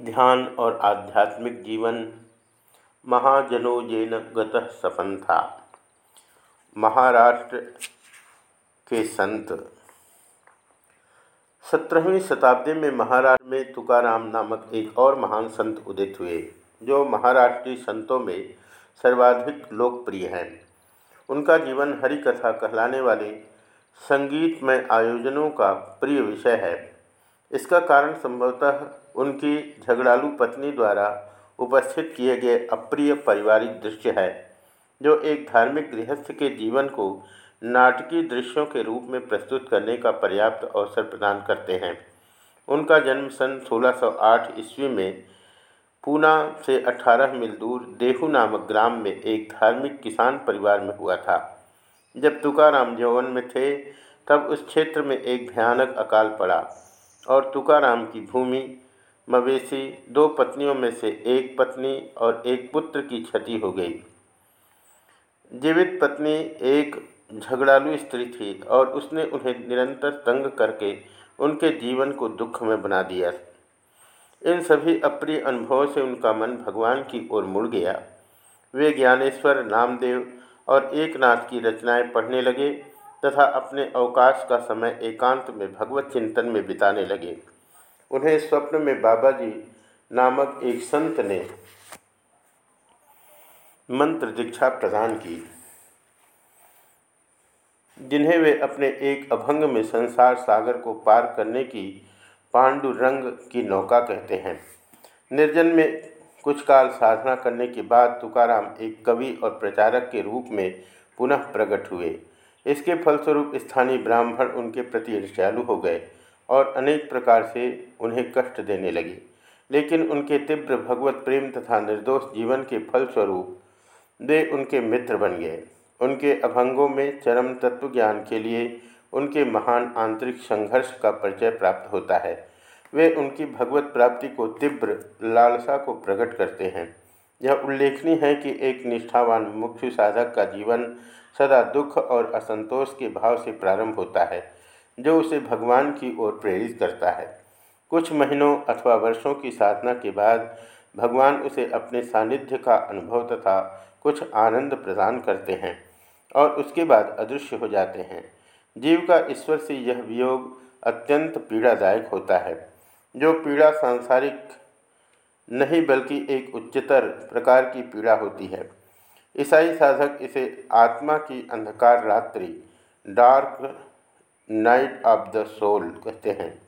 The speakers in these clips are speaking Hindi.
ध्यान और आध्यात्मिक जीवन महाजनोजेन गतः सपन था महाराष्ट्र के संत। सत्रहवीं शताब्दी में महाराष्ट्र में तुकाराम नामक एक और महान संत उदित हुए, जो महाराष्ट्रीय संतों में सर्वाधिक लोकप्रिय हैं। उनका जीवन हरि कथा कहलाने वाले संगीतमय आयोजनों का प्रिय विषय है। इसका कारण संभवतः उनकी झगड़ालू पत्नी द्वारा उपस्थित किए गए अप्रिय पारिवारिक दृश्य है, जो एक धार्मिक गृहस्थ के जीवन को नाटकीय दृश्यों के रूप में प्रस्तुत करने का पर्याप्त अवसर प्रदान करते हैं। उनका जन्म सन 1608 ईस्वी में पूना से 18 मील दूर देहू नामक ग्राम में एक धार्मिक किसान परिवार में हुआ था। जब तुकाराम यौवन में थे, तब उस क्षेत्र में एक भयानक अकाल पड़ा और तुकाराम की भूमि मवेशी दो पत्नियों में से एक पत्नी और एक पुत्र की क्षति हो गई। जीवित पत्नी एक झगड़ालू स्त्री थी और उसने उन्हें निरंतर तंग करके उनके जीवन को दुख में बना दिया। इन सभी अप्रिय अनुभवों से उनका मन भगवान की ओर मुड़ गया। वे ज्ञानेश्वर, नामदेव और एक नाथ की रचनाएँ पढ़ने लगे तथा अपने अवकाश का समय एकांत में भगवत चिंतन में बिताने लगे। उन्हें स्वप्न में बाबा जी नामक एक संत ने मंत्र दीक्षा प्रदान की, जिन्हें वे अपने एक अभंग में संसार सागर को पार करने की पांडुरंग की नौका कहते हैं। निर्जन में कुछ काल साधना करने के बाद तुकाराम एक कवि और प्रचारक के रूप में पुनः प्रकट हुए। इसके फलस्वरूप स्थानीय ब्राह्मण उनके प्रति ईर्ष्यालु हो गए। और अनेक प्रकार से उन्हें कष्ट देने लगी। लेकिन उनके तीव्र भगवत प्रेम तथा निर्दोष जीवन के फलस्वरूप वे उनके मित्र बन गए। उनके अभंगों में चरम तत्व ज्ञान के लिए उनके महान आंतरिक संघर्ष का परिचय प्राप्त होता है। वे उनकी भगवत प्राप्ति को तीव्र लालसा को प्रकट करते हैं। यह उल्लेखनीय है कि एक निष्ठावान मुख्य साधक का जीवन सदा दुख और असंतोष के भाव से प्रारंभ होता है। जो उसे भगवान की ओर प्रेरित करता है। कुछ महीनों अथवा वर्षों की साधना के बाद भगवान उसे अपने सानिध्य का अनुभव तथा कुछ आनंद प्रदान करते हैं और उसके बाद अदृश्य हो जाते हैं। जीव का ईश्वर से यह वियोग अत्यंत पीड़ादायक होता है, जो पीड़ा सांसारिक नहीं बल्कि एक उच्चतर प्रकार की पीड़ा होती है। ईसाई साधक इसे आत्मा की अंधकार रात्रि dark night of the soul कहते हैं।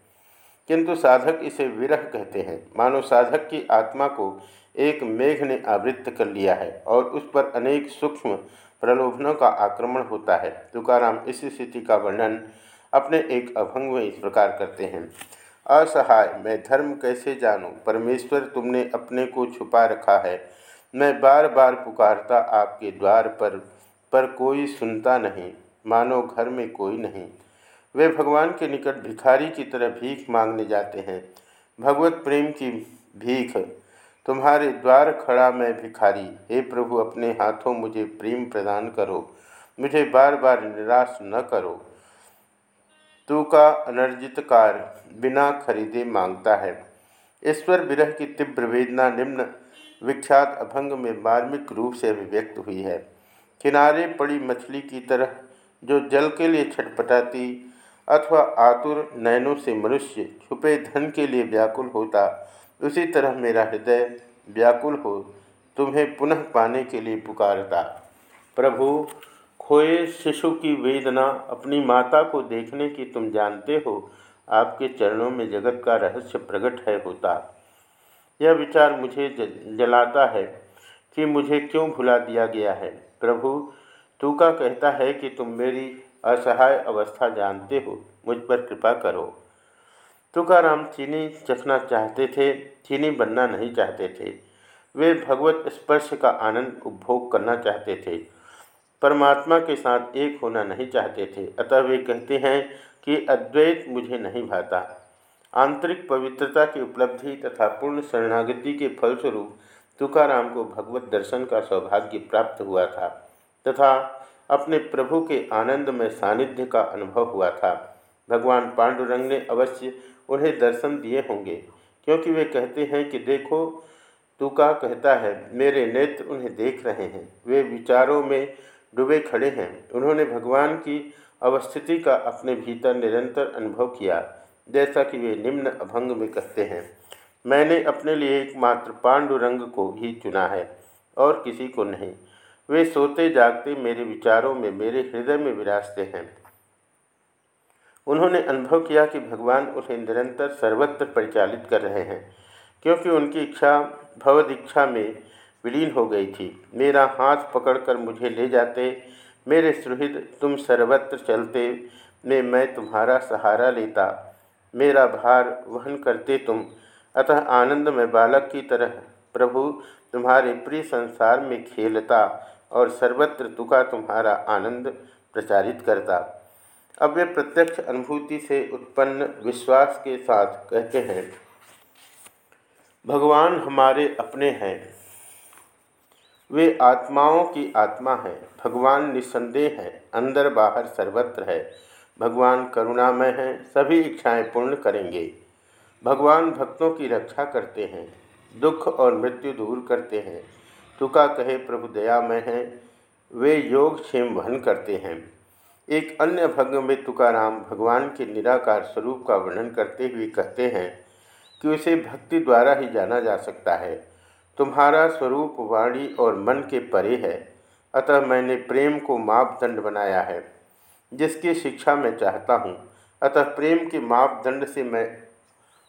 किंतु साधक इसे विरह कहते हैं। मानो साधक की आत्मा को एक मेघ ने आवृत्त कर लिया है और उस पर अनेक सूक्ष्म प्रलोभनों का आक्रमण होता है। तुकाराम इस स्थिति का वर्णन अपने एक अभंग में इस प्रकार करते हैं। असहाय, मैं धर्म कैसे जानूं? परमेश्वर तुमने अपने को छुपा रखा है। मैं बार बार पुकारता आपके द्वार पर पर कोई सुनता नहीं। मानो घर में कोई नहीं। वे भगवान के निकट भिखारी की तरह भीख मांगने जाते हैं। भगवत प्रेम की भीख, तुम्हारे द्वार खड़ा मैं भिखारी। हे प्रभु, अपने हाथों मुझे प्रेम प्रदान करो। मुझे बार बार निराश न करो। तू का अनर्जित कार बिना खरीदे माँगता है। ईश्वर विरह की तीव्र वेदना निम्न विख्यात अभंग में मार्मिक रूप से अभिव्यक्त हुई है। किनारे पड़ी मछली की तरह जो जल के लिए छटपटाती अथवा आतुर नयनों से मनुष्य छुपे धन के लिए व्याकुल होता, उसी तरह मेरा हृदय व्याकुल हो, तुम्हें पुनः पाने के लिए पुकारता। प्रभु, खोए शिशु की वेदना अपनी माता को देखने की तुम जानते हो, आपके चरणों में जगत का रहस्य प्रकट है होता। यह विचार मुझे जलाता है कि मुझे क्यों भुला दिया गया है। प्रभु, तू का कहता है कि तुम मेरी असहाय अवस्था जानते हो, मुझ पर कृपा करो। तुकाराम चीनी चखना चाहते थे, चीनी बनना नहीं चाहते थे। वे भगवत स्पर्श का आनंद उपभोग करना चाहते थे। परमात्मा के साथ एक होना नहीं चाहते थे। अतः वे कहते हैं कि अद्वैत मुझे नहीं भाता। आंतरिक पवित्रता की उपलब्धि तथा पूर्ण शरणागति के फलस्वरूप तुकाराम को भगवत दर्शन का सौभाग्य प्राप्त हुआ था तथा अपने प्रभु के आनंद में सानिध्य का अनुभव हुआ था। भगवान पांडुरंग ने अवश्य उन्हें दर्शन दिए होंगे, क्योंकि वे कहते हैं कि देखो, तू का कहता है, मेरे नेत्र उन्हें देख रहे हैं। वे विचारों में डूबे खड़े हैं। उन्होंने भगवान की अवस्थिति का अपने भीतर निरंतर अनुभव किया, जैसा कि वे निम्न अभंग में कहते हैं, मैंने अपने लिए एकमात्र पांडुरंग को ही चुना है, और किसी को नहीं। वे सोते जागते मेरे विचारों में, मेरे हृदय में विराजते हैं। उन्होंने अनुभव किया कि भगवान उन्हें निरंतर सर्वत्र परिचालित कर रहे हैं, क्योंकि उनकी इच्छा, भवद इच्छा में विलीन हो गई थी। मेरा हाथ पकड़कर मुझे ले जाते, मेरे सुहृद, तुम सर्वत्र चलते में मैं तुम्हारा सहारा लेता। मेरा भार वहन करते तुम, अतः आनंद में बालक की तरह प्रभु तुम्हारे प्रिय संसार में खेलता। और सर्वत्र तुका तुम्हारा आनंद प्रचारित करता। अब वे प्रत्यक्ष अनुभूति से उत्पन्न विश्वास के साथ कहते हैं, भगवान हमारे अपने हैं। वे आत्माओं की आत्मा है। भगवान निस्संदेह है। अंदर बाहर सर्वत्र है। भगवान करुणामय हैं। सभी इच्छाएँ पूर्ण करेंगे। भगवान भक्तों की रक्षा करते हैं। दुख और मृत्यु दूर करते हैं। तुका कहे, प्रभु दयामय है। वे योग क्षेम वहन करते हैं। एक अन्य भंग में तुकाराम भगवान के निराकार स्वरूप का वर्णन करते हुए कहते हैं कि उसे भक्ति द्वारा ही जाना जा सकता है। तुम्हारा स्वरूप, वाणी और मन के परे है। अतः मैंने प्रेम को मापदंड बनाया है, जिसकी शिक्षा मैं चाहता हूँ। अतः प्रेम के मापदंड से मैं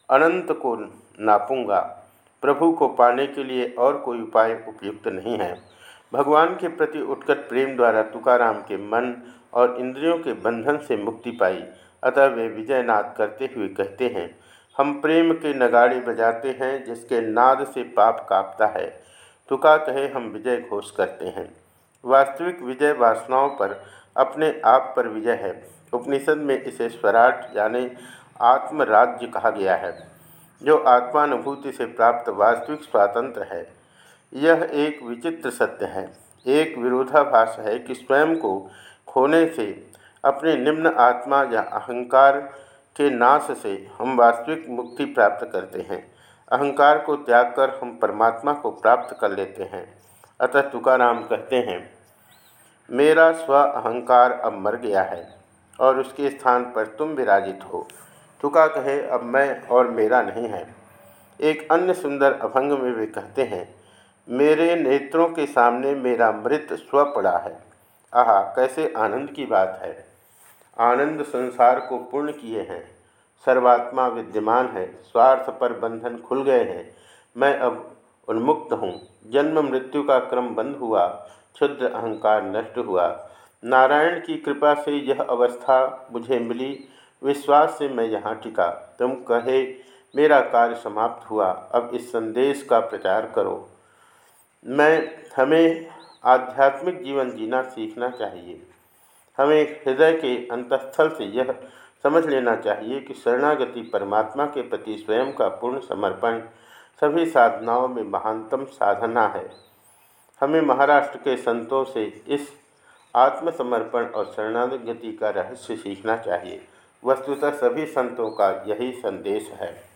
अनंत को नापूँगा। प्रभु को पाने के लिए और कोई उपाय उपयुक्त नहीं है। भगवान के प्रति उत्कट प्रेम द्वारा तुकाराम के मन और इंद्रियों के बंधन से मुक्ति पाई। अतः वे विजयनाथ करते हुए कहते हैं, हम प्रेम के नगाड़े बजाते हैं, जिसके नाद से पाप कांपता है। तुका कहे, हम विजय घोष करते हैं। वास्तविक विजय वासनाओं पर अपने आप पर विजय है। उपनिषद में इसे स्वराट यानी आत्मराज्य कहा गया है। जो आत्मानुभूति से प्राप्त वास्तविक स्वातंत्र है, यह एक विचित्र सत्य है। एक विरोधाभास है कि स्वयं को खोने से, अपने निम्न आत्मा या अहंकार के नाश से हम वास्तविक मुक्ति प्राप्त करते हैं। अहंकार को त्याग कर हम परमात्मा को प्राप्त कर लेते हैं। अतः तुकाराम कहते हैं, मेरा स्व अहंकार अब मर गया है और उसके स्थान पर तुम विराजित हो। तुका कहे, अब मैं और मेरा नहीं है। एक अन्य सुंदर अभंग में वे कहते हैं, मेरे नेत्रों के सामने मेरा मृत स्व पड़ा है। आहा, कैसे आनंद की बात है। आनंद संसार को पूर्ण किए हैं। सर्वात्मा विद्यमान है। स्वार्थ पर बंधन खुल गए हैं। मैं अब उन्मुक्त हूँ। जन्म मृत्यु का क्रम बंद हुआ। क्षुद्र अहंकार नष्ट हुआ। नारायण की कृपा से यह अवस्था मुझे मिली। विश्वास से मैं यहाँ टिका। तुम कहे, मेरा कार्य समाप्त हुआ, अब इस संदेश का प्रचार करो। मैं, हमें आध्यात्मिक जीवन जीना सीखना चाहिए। हमें हृदय के अंतस्थल से यह समझ लेना चाहिए कि शरणागति परमात्मा के प्रति स्वयं का पूर्ण समर्पण सभी साधनाओं में महानतम साधना है। हमें महाराष्ट्र के संतों से इस आत्मसमर्पण और शरणागति का रहस्य सीखना चाहिए। वस्तुतः सभी संतों का यही संदेश है।